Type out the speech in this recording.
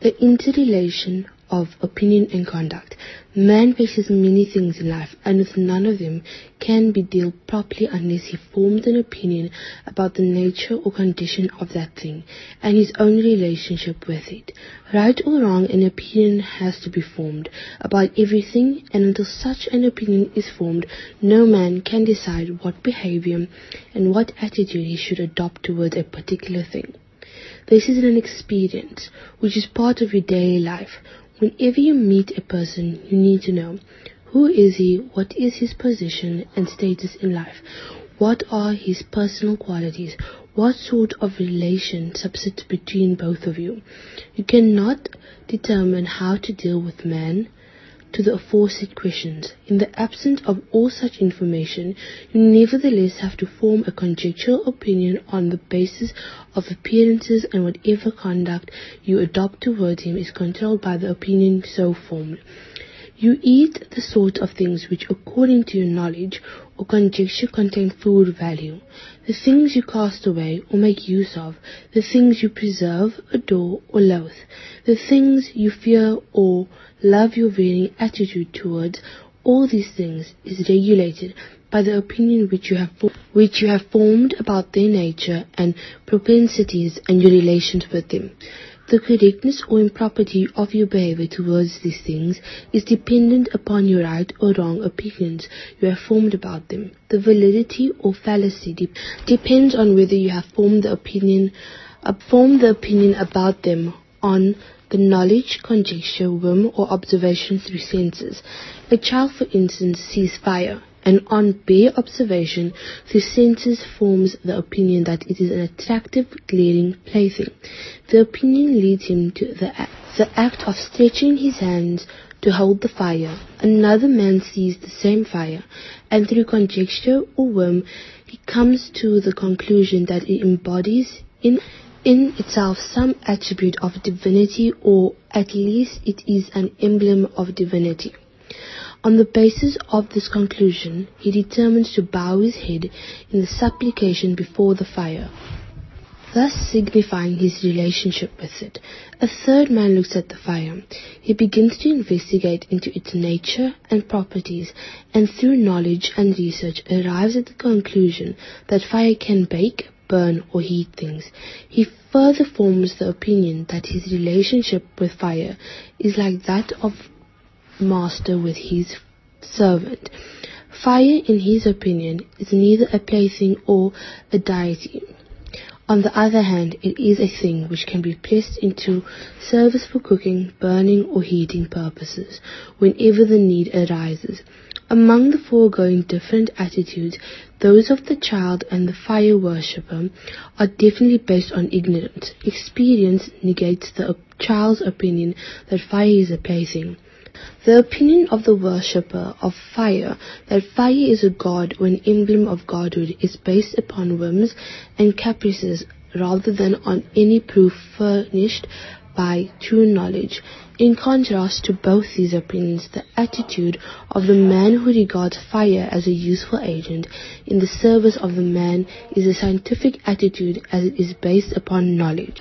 the interrelation of opinion and conduct. Man faces many things in life, and with none of them can be dealt properly unless he forms an opinion about the nature or condition of that thing, and his own relationship with it. Right or wrong, an opinion has to be formed about everything, and until such an opinion is formed, no man can decide what behavior and what attitude he should adopt towards a particular thing. This is an experience which is part of your daily life, Whenever you meet a person, you need to know who is he, what is his position and status in life, what are his personal qualities, what sort of relation subsists between both of you. You cannot determine how to deal with man to the aforesaid questions. In the absence of all such information, you nevertheless have to form a conjectural opinion on the basis of appearances and whatever conduct you adopt towards him is controlled by the opinion so formed. You eat the sort of things which, according to your knowledge or conjecture, contain food value. The things you cast away or make use of, the things you preserve, adore, or loathe, the things you fear or love your varying attitude towards, all these things is regulated by the opinion which you have which you have formed about their nature and propensities and your relations with them. The correctness or impropriety of your behavior towards these things is dependent upon your right or wrong opinions you have formed about them. The validity or fallacy de- depends on whether you have formed the opinion, uh, formed the opinion about them on the knowledge, conjecture, whim, or observation through senses. A child, for instance, sees fire and on bare observation, the senses forms the opinion that it is an attractive, glaring plaything. The opinion leads him to the act, the act of stretching his hands to hold the fire. Another man sees the same fire, and through conjecture or whim, he comes to the conclusion that it embodies in in itself some attribute of divinity, or at least it is an emblem of divinity. On the basis of this conclusion, he determines to bow his head in supplication before the fire, thus signifying his relationship with it. A third man looks at the fire. He begins to investigate into its nature and properties, and through knowledge and research arrives at the conclusion that fire can bake, burn, or heat things. He further forms the opinion that his relationship with fire is like that of master with his servant. Fire, in his opinion, is neither a plaything or a deity. On the other hand, it is a thing which can be placed into service for cooking, burning, or heating purposes whenever the need arises. Among the foregoing different attitudes, those of the child and the fire worshipper are definitely based on ignorance. Experience negates the child's opinion that fire is a plaything. The opinion of the worshipper of fire that fire is a god or an emblem of godhood is based upon whims and caprices rather than on any proof furnished by true knowledge. In contrast to both these opinions, the attitude of the man who regards fire as a useful agent in the service of the man is a scientific attitude as it is based upon knowledge.